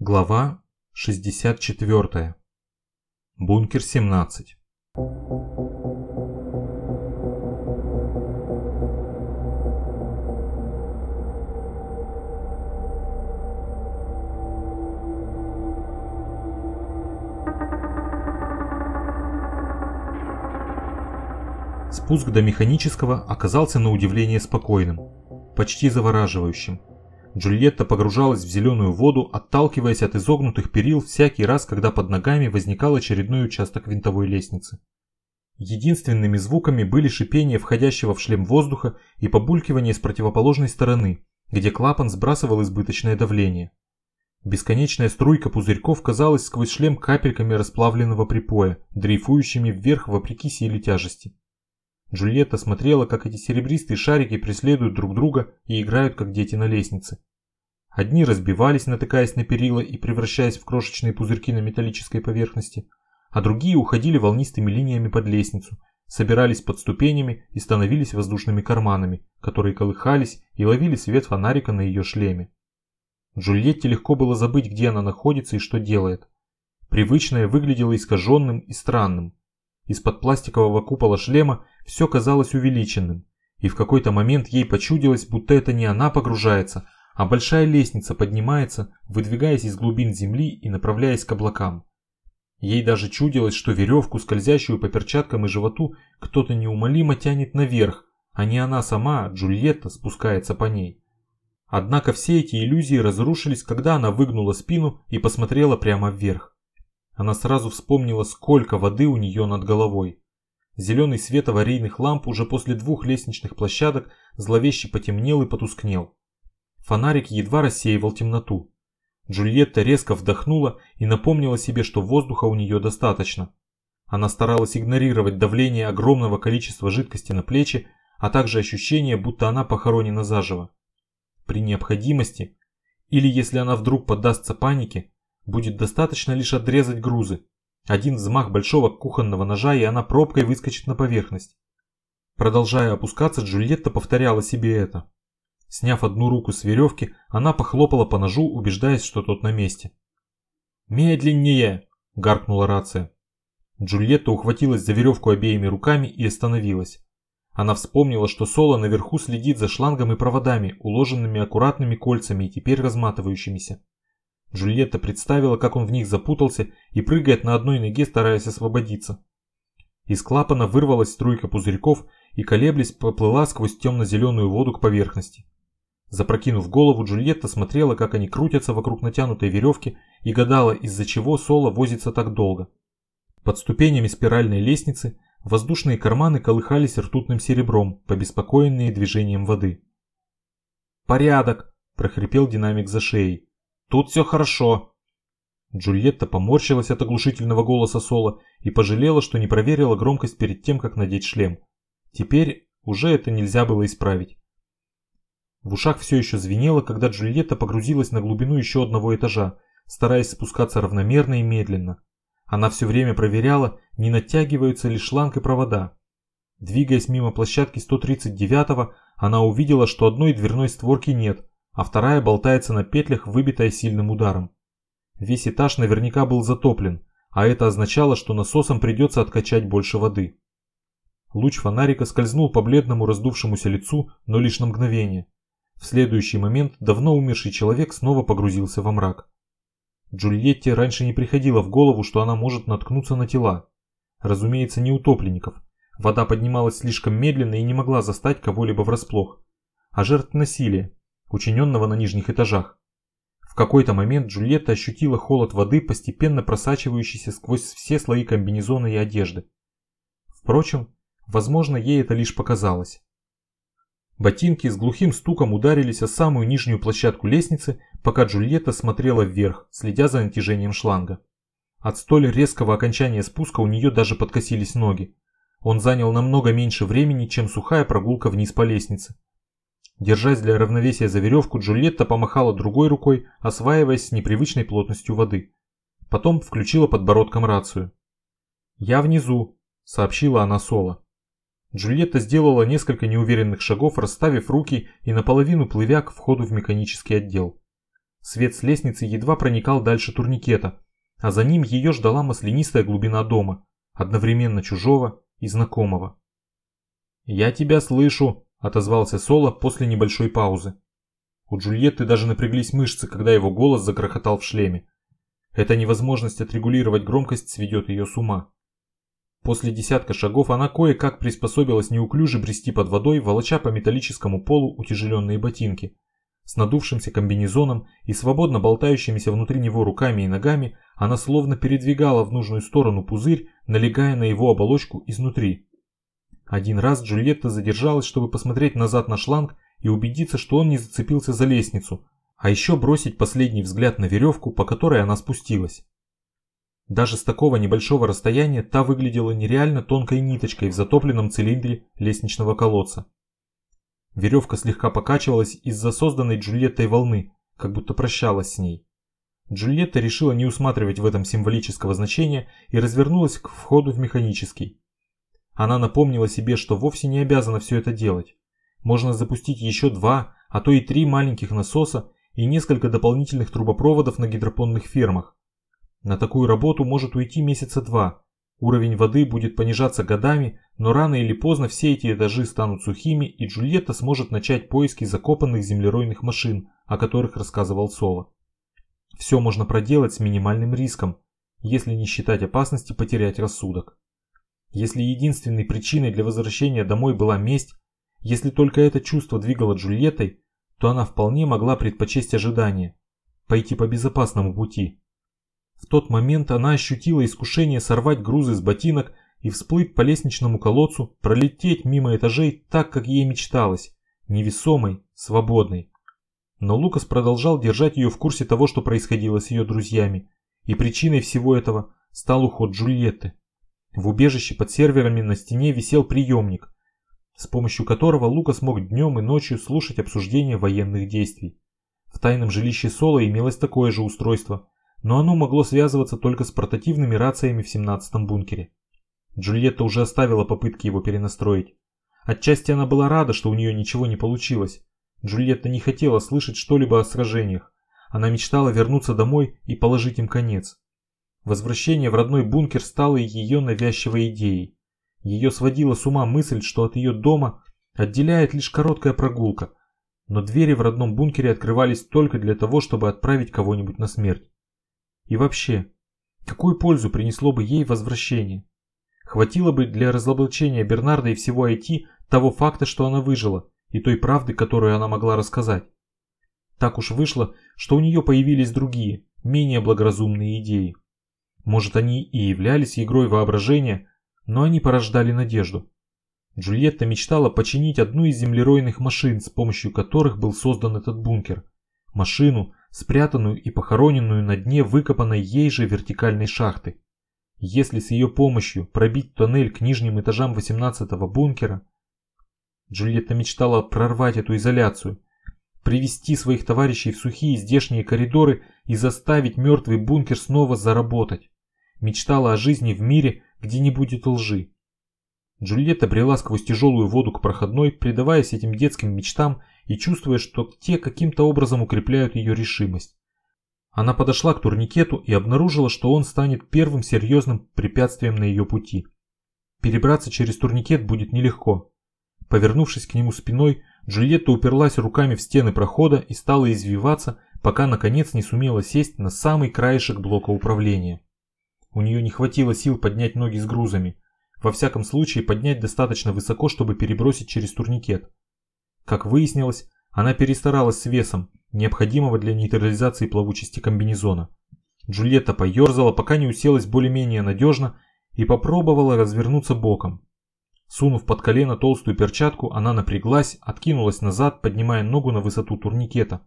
Глава 64. Бункер 17. Спуск до механического оказался на удивление спокойным, почти завораживающим. Джульетта погружалась в зеленую воду, отталкиваясь от изогнутых перил всякий раз, когда под ногами возникал очередной участок винтовой лестницы. Единственными звуками были шипение входящего в шлем воздуха и побулькивание с противоположной стороны, где клапан сбрасывал избыточное давление. Бесконечная струйка пузырьков казалась сквозь шлем капельками расплавленного припоя, дрейфующими вверх вопреки силе тяжести. Джульетта смотрела, как эти серебристые шарики преследуют друг друга и играют, как дети на лестнице. Одни разбивались, натыкаясь на перила и превращаясь в крошечные пузырьки на металлической поверхности, а другие уходили волнистыми линиями под лестницу, собирались под ступенями и становились воздушными карманами, которые колыхались и ловили свет фонарика на ее шлеме. Джульетте легко было забыть, где она находится и что делает. Привычное выглядело искаженным и странным. Из-под пластикового купола шлема все казалось увеличенным, и в какой-то момент ей почудилось, будто это не она погружается, а большая лестница поднимается, выдвигаясь из глубин земли и направляясь к облакам. Ей даже чудилось, что веревку, скользящую по перчаткам и животу, кто-то неумолимо тянет наверх, а не она сама, Джульетта, спускается по ней. Однако все эти иллюзии разрушились, когда она выгнула спину и посмотрела прямо вверх. Она сразу вспомнила, сколько воды у нее над головой. Зеленый свет аварийных ламп уже после двух лестничных площадок зловеще потемнел и потускнел. Фонарик едва рассеивал темноту. Джульетта резко вдохнула и напомнила себе, что воздуха у нее достаточно. Она старалась игнорировать давление огромного количества жидкости на плечи, а также ощущение, будто она похоронена заживо. При необходимости, или если она вдруг поддастся панике, будет достаточно лишь отрезать грузы. Один взмах большого кухонного ножа, и она пробкой выскочит на поверхность. Продолжая опускаться, Джульетта повторяла себе это. Сняв одну руку с веревки, она похлопала по ножу, убеждаясь, что тот на месте. «Медленнее!» – гаркнула рация. Джульетта ухватилась за веревку обеими руками и остановилась. Она вспомнила, что Соло наверху следит за шлангом и проводами, уложенными аккуратными кольцами и теперь разматывающимися. Джульетта представила, как он в них запутался и прыгает на одной ноге, стараясь освободиться. Из клапана вырвалась струйка пузырьков и, колеблясь, поплыла сквозь темно-зеленую воду к поверхности. Запрокинув голову, Джульетта смотрела, как они крутятся вокруг натянутой веревки и гадала, из-за чего Соло возится так долго. Под ступенями спиральной лестницы воздушные карманы колыхались ртутным серебром, побеспокоенные движением воды. «Порядок!» – прохрипел динамик за шеей. «Тут все хорошо!» Джульетта поморщилась от оглушительного голоса Соло и пожалела, что не проверила громкость перед тем, как надеть шлем. Теперь уже это нельзя было исправить. В ушах все еще звенело, когда Джульетта погрузилась на глубину еще одного этажа, стараясь спускаться равномерно и медленно. Она все время проверяла, не натягиваются ли шланг и провода. Двигаясь мимо площадки 139-го, она увидела, что одной дверной створки нет, а вторая болтается на петлях, выбитая сильным ударом. Весь этаж наверняка был затоплен, а это означало, что насосом придется откачать больше воды. Луч фонарика скользнул по бледному раздувшемуся лицу, но лишь на мгновение. В следующий момент давно умерший человек снова погрузился во мрак. Джульетте раньше не приходило в голову, что она может наткнуться на тела. Разумеется, не утопленников. Вода поднималась слишком медленно и не могла застать кого-либо врасплох. А жертв насилия, учиненного на нижних этажах. В какой-то момент Джульетта ощутила холод воды, постепенно просачивающийся сквозь все слои комбинезона и одежды. Впрочем, возможно, ей это лишь показалось. Ботинки с глухим стуком ударились о самую нижнюю площадку лестницы, пока Джульетта смотрела вверх, следя за натяжением шланга. От столь резкого окончания спуска у нее даже подкосились ноги. Он занял намного меньше времени, чем сухая прогулка вниз по лестнице. Держась для равновесия за веревку, Джульетта помахала другой рукой, осваиваясь с непривычной плотностью воды. Потом включила подбородком рацию. «Я внизу», — сообщила она Соло. Джульетта сделала несколько неуверенных шагов, расставив руки и наполовину плывя к входу в механический отдел. Свет с лестницы едва проникал дальше турникета, а за ним ее ждала маслянистая глубина дома, одновременно чужого и знакомого. «Я тебя слышу», – отозвался Соло после небольшой паузы. У Джульетты даже напряглись мышцы, когда его голос загрохотал в шлеме. Эта невозможность отрегулировать громкость сведет ее с ума. После десятка шагов она кое-как приспособилась неуклюже брести под водой, волоча по металлическому полу утяжеленные ботинки. С надувшимся комбинезоном и свободно болтающимися внутри него руками и ногами она словно передвигала в нужную сторону пузырь, налегая на его оболочку изнутри. Один раз Джульетта задержалась, чтобы посмотреть назад на шланг и убедиться, что он не зацепился за лестницу, а еще бросить последний взгляд на веревку, по которой она спустилась. Даже с такого небольшого расстояния та выглядела нереально тонкой ниточкой в затопленном цилиндре лестничного колодца. Веревка слегка покачивалась из-за созданной Джульеттой волны, как будто прощалась с ней. Джульетта решила не усматривать в этом символического значения и развернулась к входу в механический. Она напомнила себе, что вовсе не обязана все это делать. Можно запустить еще два, а то и три маленьких насоса и несколько дополнительных трубопроводов на гидропонных фермах, на такую работу может уйти месяца два. Уровень воды будет понижаться годами, но рано или поздно все эти этажи станут сухими, и Джульетта сможет начать поиски закопанных землеройных машин, о которых рассказывал Соло. Все можно проделать с минимальным риском, если не считать опасности потерять рассудок. Если единственной причиной для возвращения домой была месть, если только это чувство двигало Джульеттой, то она вполне могла предпочесть ожидание, пойти по безопасному пути. В тот момент она ощутила искушение сорвать грузы с ботинок и всплыть по лестничному колодцу, пролететь мимо этажей так, как ей мечталось, невесомой, свободной. Но Лукас продолжал держать ее в курсе того, что происходило с ее друзьями, и причиной всего этого стал уход Джульетты. В убежище под серверами на стене висел приемник, с помощью которого Лукас мог днем и ночью слушать обсуждения военных действий. В тайном жилище Соло имелось такое же устройство, но оно могло связываться только с портативными рациями в 17-м бункере. Джульетта уже оставила попытки его перенастроить. Отчасти она была рада, что у нее ничего не получилось. Джульетта не хотела слышать что-либо о сражениях. Она мечтала вернуться домой и положить им конец. Возвращение в родной бункер стало ее навязчивой идеей. Ее сводила с ума мысль, что от ее дома отделяет лишь короткая прогулка, но двери в родном бункере открывались только для того, чтобы отправить кого-нибудь на смерть. И вообще, какую пользу принесло бы ей возвращение? Хватило бы для разоблачения Бернарда и всего IT того факта, что она выжила, и той правды, которую она могла рассказать. Так уж вышло, что у нее появились другие, менее благоразумные идеи. Может, они и являлись игрой воображения, но они порождали надежду. Джульетта мечтала починить одну из землеройных машин, с помощью которых был создан этот бункер. Машину, спрятанную и похороненную на дне выкопанной ей же вертикальной шахты. Если с ее помощью пробить тоннель к нижним этажам 18-го бункера, Джульетта мечтала прорвать эту изоляцию, привести своих товарищей в сухие здешние коридоры и заставить мертвый бункер снова заработать. Мечтала о жизни в мире, где не будет лжи. Джульетта брела сквозь тяжелую воду к проходной, предаваясь этим детским мечтам и чувствуя, что те каким-то образом укрепляют ее решимость. Она подошла к турникету и обнаружила, что он станет первым серьезным препятствием на ее пути. Перебраться через турникет будет нелегко. Повернувшись к нему спиной, Джульетта уперлась руками в стены прохода и стала извиваться, пока наконец не сумела сесть на самый краешек блока управления. У нее не хватило сил поднять ноги с грузами. Во всяком случае поднять достаточно высоко, чтобы перебросить через турникет. Как выяснилось, она перестаралась с весом, необходимого для нейтрализации плавучести комбинезона. Джульетта поерзала, пока не уселась более-менее надежно и попробовала развернуться боком. Сунув под колено толстую перчатку, она напряглась, откинулась назад, поднимая ногу на высоту турникета.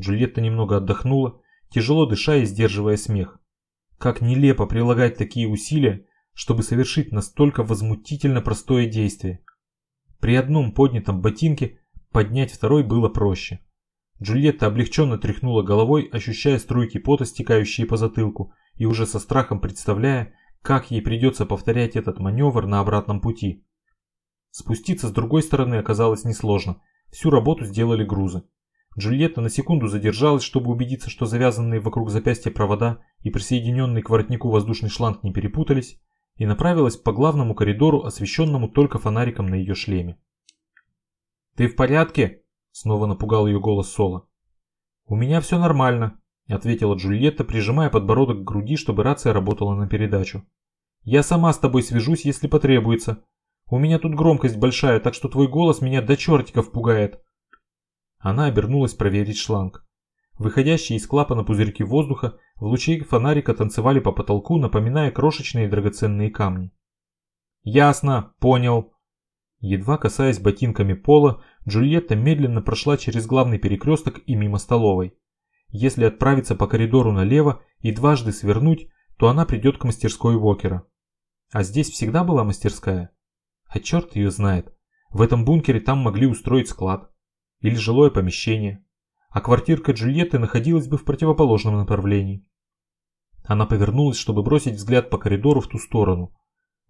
Джульетта немного отдохнула, тяжело дыша и сдерживая смех. Как нелепо прилагать такие усилия, чтобы совершить настолько возмутительно простое действие. При одном поднятом ботинке Поднять второй было проще. Джульетта облегченно тряхнула головой, ощущая струйки пота, стекающие по затылку, и уже со страхом представляя, как ей придется повторять этот маневр на обратном пути. Спуститься с другой стороны оказалось несложно. Всю работу сделали грузы. Джульетта на секунду задержалась, чтобы убедиться, что завязанные вокруг запястья провода и присоединенный к воротнику воздушный шланг не перепутались, и направилась по главному коридору, освещенному только фонариком на ее шлеме. «Ты в порядке?» – снова напугал ее голос Соло. «У меня все нормально», – ответила Джульетта, прижимая подбородок к груди, чтобы рация работала на передачу. «Я сама с тобой свяжусь, если потребуется. У меня тут громкость большая, так что твой голос меня до чертиков пугает». Она обернулась проверить шланг. Выходящие из клапана пузырьки воздуха в луче фонарика танцевали по потолку, напоминая крошечные драгоценные камни. «Ясно, понял». Едва касаясь ботинками пола, Джульетта медленно прошла через главный перекресток и мимо столовой. Если отправиться по коридору налево и дважды свернуть, то она придет к мастерской Вокера. А здесь всегда была мастерская? А черт ее знает. В этом бункере там могли устроить склад. Или жилое помещение. А квартирка Джульетты находилась бы в противоположном направлении. Она повернулась, чтобы бросить взгляд по коридору в ту сторону.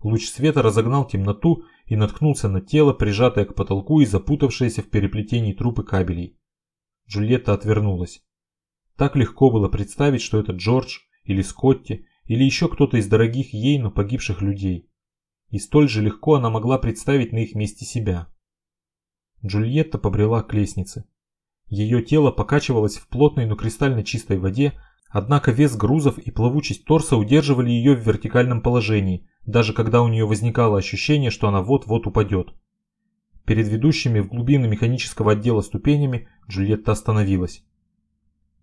Луч света разогнал темноту и наткнулся на тело, прижатое к потолку и запутавшееся в переплетении трупы кабелей. Джульетта отвернулась. Так легко было представить, что это Джордж или Скотти или еще кто-то из дорогих ей, но погибших людей. И столь же легко она могла представить на их месте себя. Джульетта побрела к лестнице. Ее тело покачивалось в плотной, но кристально чистой воде, однако вес грузов и плавучесть торса удерживали ее в вертикальном положении, даже когда у нее возникало ощущение, что она вот-вот упадет. Перед ведущими в глубины механического отдела ступенями Джульетта остановилась.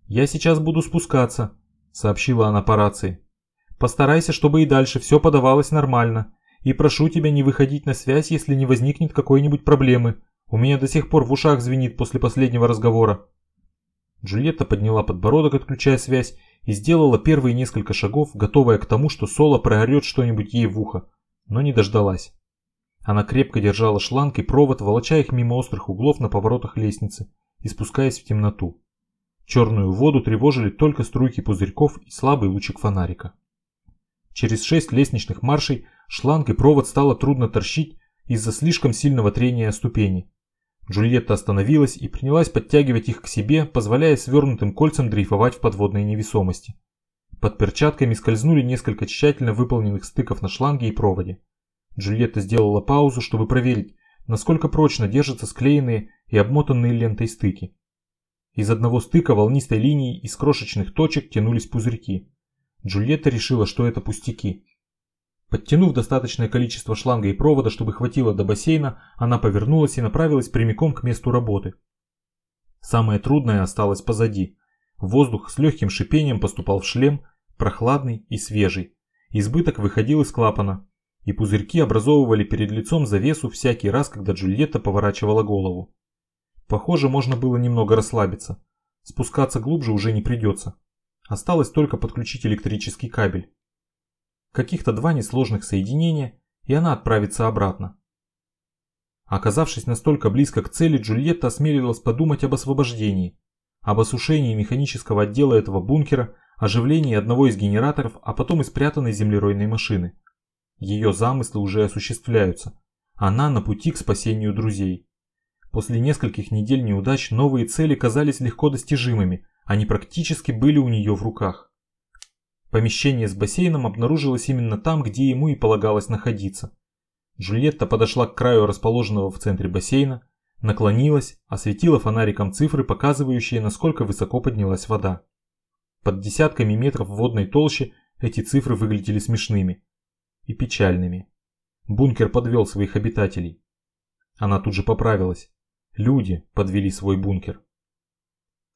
«Я сейчас буду спускаться», — сообщила она по рации. «Постарайся, чтобы и дальше все подавалось нормально, и прошу тебя не выходить на связь, если не возникнет какой-нибудь проблемы. У меня до сих пор в ушах звенит после последнего разговора». Джульетта подняла подбородок, отключая связь, и сделала первые несколько шагов, готовая к тому, что Соло проорет что-нибудь ей в ухо, но не дождалась. Она крепко держала шланг и провод, волоча их мимо острых углов на поворотах лестницы и спускаясь в темноту. Черную воду тревожили только струйки пузырьков и слабый лучик фонарика. Через шесть лестничных маршей шланг и провод стало трудно торщить из-за слишком сильного трения ступени. Джульетта остановилась и принялась подтягивать их к себе, позволяя свернутым кольцам дрейфовать в подводной невесомости. Под перчатками скользнули несколько тщательно выполненных стыков на шланге и проводе. Джульетта сделала паузу, чтобы проверить, насколько прочно держатся склеенные и обмотанные лентой стыки. Из одного стыка волнистой линии из крошечных точек тянулись пузырьки. Джульетта решила, что это пустяки. Подтянув достаточное количество шланга и провода, чтобы хватило до бассейна, она повернулась и направилась прямиком к месту работы. Самое трудное осталось позади. Воздух с легким шипением поступал в шлем, прохладный и свежий. Избыток выходил из клапана, и пузырьки образовывали перед лицом завесу всякий раз, когда Джульетта поворачивала голову. Похоже, можно было немного расслабиться. Спускаться глубже уже не придется. Осталось только подключить электрический кабель каких-то два несложных соединения, и она отправится обратно. Оказавшись настолько близко к цели, Джульетта осмелилась подумать об освобождении, об осушении механического отдела этого бункера, оживлении одного из генераторов, а потом и спрятанной землеройной машины. Ее замыслы уже осуществляются. Она на пути к спасению друзей. После нескольких недель неудач новые цели казались легко достижимыми, они практически были у нее в руках. Помещение с бассейном обнаружилось именно там, где ему и полагалось находиться. Джульетта подошла к краю расположенного в центре бассейна, наклонилась, осветила фонариком цифры, показывающие, насколько высоко поднялась вода. Под десятками метров водной толщи эти цифры выглядели смешными и печальными. Бункер подвел своих обитателей. Она тут же поправилась. Люди подвели свой бункер.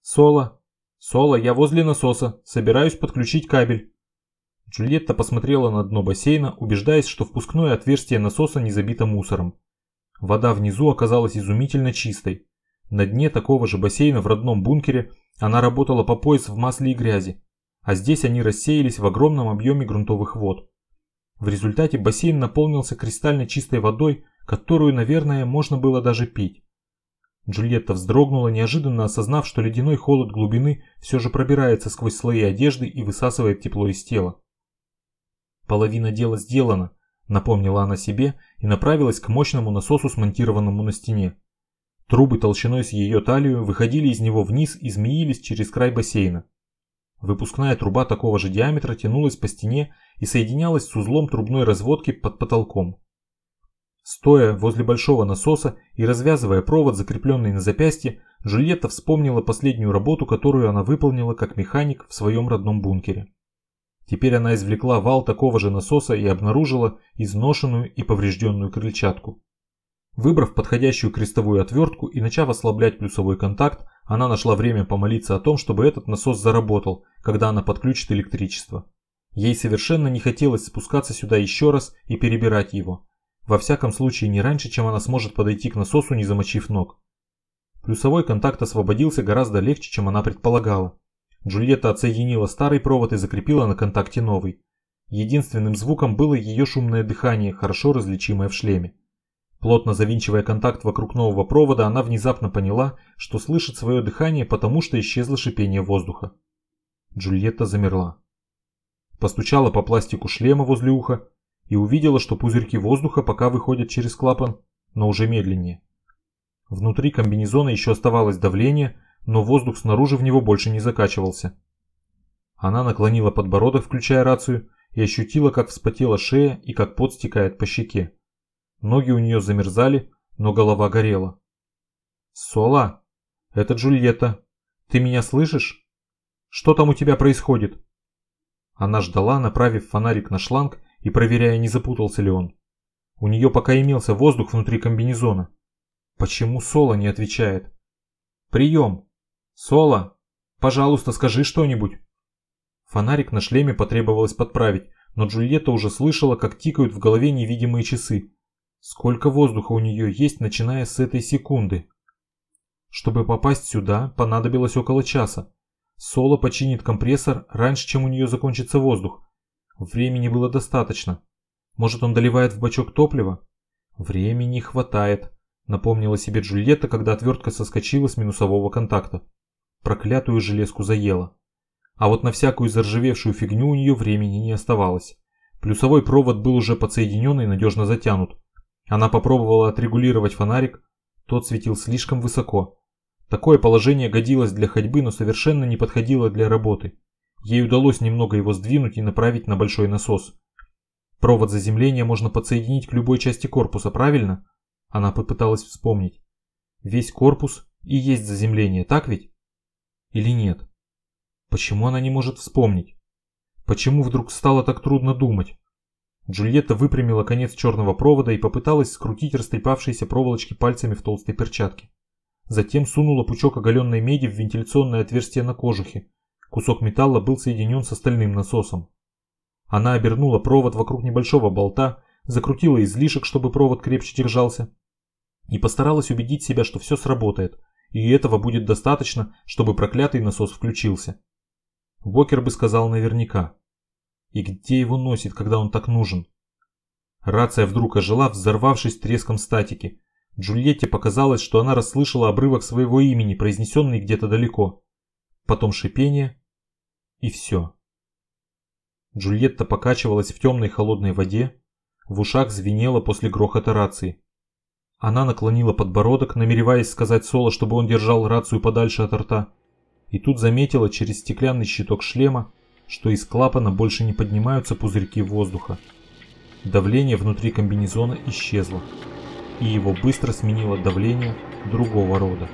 «Соло, «Соло, я возле насоса. Собираюсь подключить кабель». Джульетта посмотрела на дно бассейна, убеждаясь, что впускное отверстие насоса не забито мусором. Вода внизу оказалась изумительно чистой. На дне такого же бассейна в родном бункере она работала по пояс в масле и грязи, а здесь они рассеялись в огромном объеме грунтовых вод. В результате бассейн наполнился кристально чистой водой, которую, наверное, можно было даже пить. Джульетта вздрогнула, неожиданно осознав, что ледяной холод глубины все же пробирается сквозь слои одежды и высасывает тепло из тела. Половина дела сделана, напомнила она себе и направилась к мощному насосу, смонтированному на стене. Трубы толщиной с ее талию выходили из него вниз и змеились через край бассейна. Выпускная труба такого же диаметра тянулась по стене и соединялась с узлом трубной разводки под потолком. Стоя возле большого насоса и развязывая провод, закрепленный на запястье, Джульетта вспомнила последнюю работу, которую она выполнила как механик в своем родном бункере. Теперь она извлекла вал такого же насоса и обнаружила изношенную и поврежденную крыльчатку. Выбрав подходящую крестовую отвертку и начав ослаблять плюсовой контакт, она нашла время помолиться о том, чтобы этот насос заработал, когда она подключит электричество. Ей совершенно не хотелось спускаться сюда еще раз и перебирать его. Во всяком случае не раньше, чем она сможет подойти к насосу, не замочив ног. Плюсовой контакт освободился гораздо легче, чем она предполагала. Джульетта отсоединила старый провод и закрепила на контакте новый. Единственным звуком было ее шумное дыхание, хорошо различимое в шлеме. Плотно завинчивая контакт вокруг нового провода, она внезапно поняла, что слышит свое дыхание, потому что исчезло шипение воздуха. Джульетта замерла. Постучала по пластику шлема возле уха и увидела, что пузырьки воздуха пока выходят через клапан, но уже медленнее. Внутри комбинезона еще оставалось давление, но воздух снаружи в него больше не закачивался. Она наклонила подбородок, включая рацию, и ощутила, как вспотела шея и как пот стекает по щеке. Ноги у нее замерзали, но голова горела. «Сола, это Джульетта. Ты меня слышишь? Что там у тебя происходит?» Она ждала, направив фонарик на шланг и проверяя, не запутался ли он. У нее пока имелся воздух внутри комбинезона. Почему Сола не отвечает? «Прием! Сола, пожалуйста, скажи что-нибудь!» Фонарик на шлеме потребовалось подправить, но Джульетта уже слышала, как тикают в голове невидимые часы. Сколько воздуха у нее есть, начиная с этой секунды? Чтобы попасть сюда, понадобилось около часа. Соло починит компрессор раньше, чем у нее закончится воздух. Времени было достаточно. Может, он доливает в бачок топлива? Времени хватает, напомнила себе Джульетта, когда отвертка соскочила с минусового контакта. Проклятую железку заела. А вот на всякую заржавевшую фигню у нее времени не оставалось. Плюсовой провод был уже подсоединен и надежно затянут. Она попробовала отрегулировать фонарик, тот светил слишком высоко. Такое положение годилось для ходьбы, но совершенно не подходило для работы. Ей удалось немного его сдвинуть и направить на большой насос. Провод заземления можно подсоединить к любой части корпуса, правильно? Она попыталась вспомнить. Весь корпус и есть заземление, так ведь? Или нет? Почему она не может вспомнить? Почему вдруг стало так трудно думать? Джульетта выпрямила конец черного провода и попыталась скрутить растрепавшиеся проволочки пальцами в толстой перчатке. Затем сунула пучок оголенной меди в вентиляционное отверстие на кожухе. Кусок металла был соединен с остальным насосом. Она обернула провод вокруг небольшого болта, закрутила излишек, чтобы провод крепче держался, и постаралась убедить себя, что все сработает, и этого будет достаточно, чтобы проклятый насос включился. Бокер бы сказал наверняка. И где его носит, когда он так нужен? Рация вдруг ожила, взорвавшись треском статики. Джульетте показалось, что она расслышала обрывок своего имени, произнесенный где-то далеко. Потом шипение. И все. Джульетта покачивалась в темной холодной воде. В ушах звенело после грохота рации. Она наклонила подбородок, намереваясь сказать Соло, чтобы он держал рацию подальше от рта. И тут заметила через стеклянный щиток шлема, что из клапана больше не поднимаются пузырьки воздуха. Давление внутри комбинезона исчезло, и его быстро сменило давление другого рода.